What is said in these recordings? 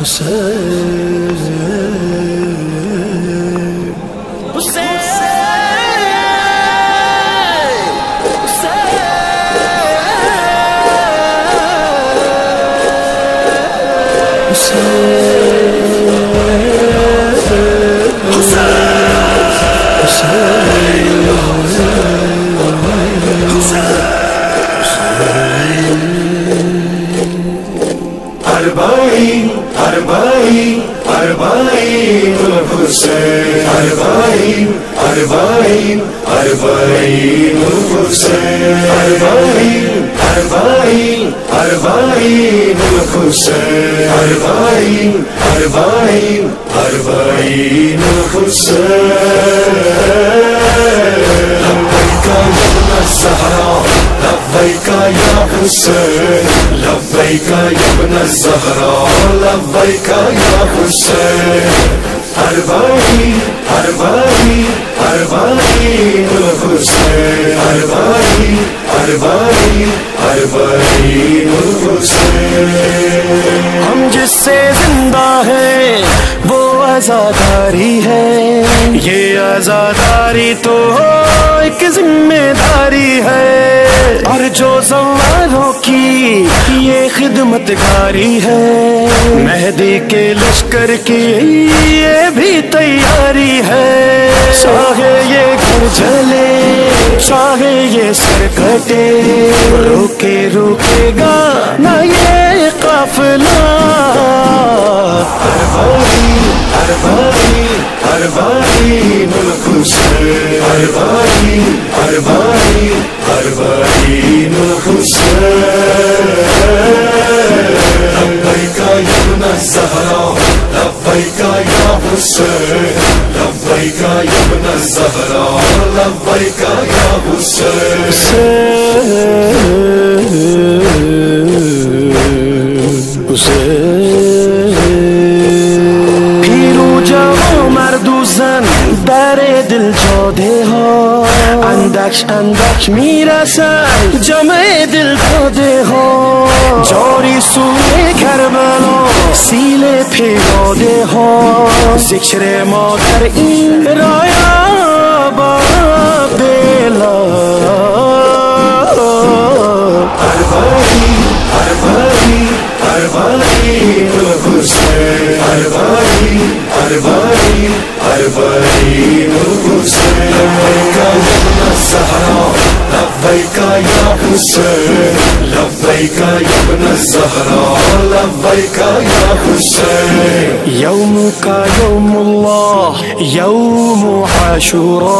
حسین أربعين أربعين الحسين. أربعين أربعين أربعين الحسين. أربعين أربعين أربعين الحسين. لبيك يا ابن الزهراء لبيك يا حسين ابن الزهراء، لبيك يا حسين. أربعين أربعين ہم جس سے زندہ ہے وہ آزاداری ہے۔ یہ تو ایک ذمہ داری ہے۔ اور جو سواروں کی یہ خدمت کاری ہے۔ مہدی کے لشکر کی یہ بھی تیاری ہے۔ چاہے یہ گھر جلے چاہے یہ سر کٹے۔ روکے روکے گا نہ یہ قافلہ۔ أربعين أربعين أربعين الحسين أربعين أربعين أربعين الحسين لبيك يا ابن الزهراء لبيك يا حسين لبيك يا ابن الزهراء لبيك يا حسين پیرو میرے دل چودھے ہو۔ اندکش اندکش، میرا سر جمع دل چودے ہو۔ جوری سورے گھر بنو سیلے پھیرو دے ہو۔ سکشر مادر این رایا بابے لو لبيك یا حسین لبيك یا ابن الزہرا الزهراء یا حسین۔ یوم کا یوم اللہ، یوم عاشورا۔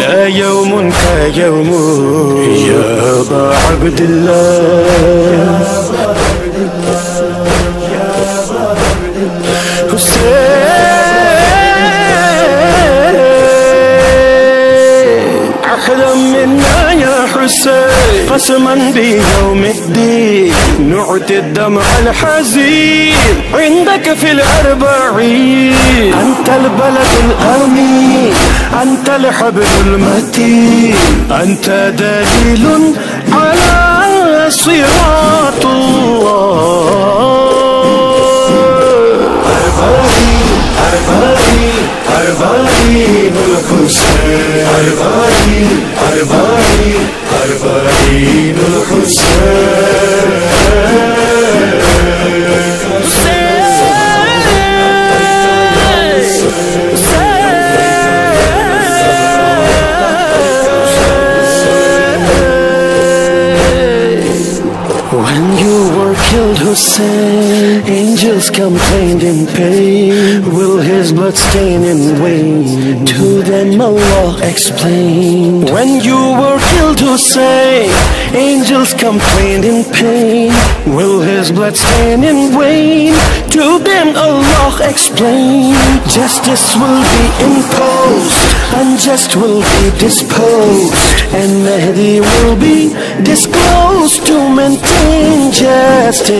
لا يوم كيوم يا أبا عبد اللہ حسين قسما بيوم الدين. نعطي الدمع الحزين. عندك في الأربعين. أنت البلد الأمين. أنت الحبل المتين. أنت دليل على صراط الله. When you were killed, Hussein, angels complained in pain. Will his blood stain in vain? To them Allah explained. When you were killed, Hussein, angels complained in pain. Will his blood stain in vain? To them Allah explained. Justice will be imposed, unjust will be disposed, and Mahdi will be disclosed to maintain justice.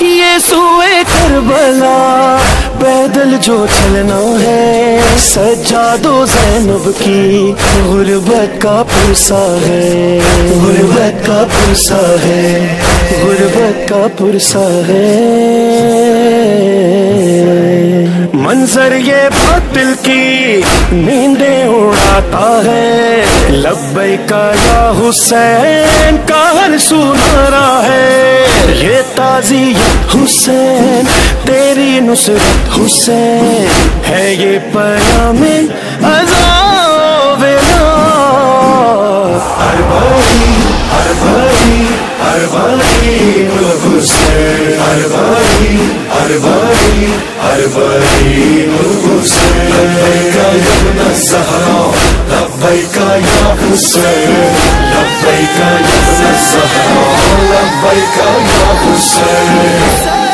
یہ سوئے کربلا پیدل جو چلنا ہے۔ سجاد و زینب کی غربت کا پرسا ہے۔ غربت کا پرسا ہے۔ غربت کا پرسا ہے۔ منظر یہ باطل کی نیندیں اڑاتا ہے۔ لبیک کا حسین کا ہر سنہرا ہے یہ تازی حسین تیری نصرت حسین ہے یہ پیام ہر بھائی ہر بھائی ہر بھائی حسین ہر بھائی ہر بھائی ہر بھائی حسین حسين لبيك يا ابن الزهراء لبيك يا حسين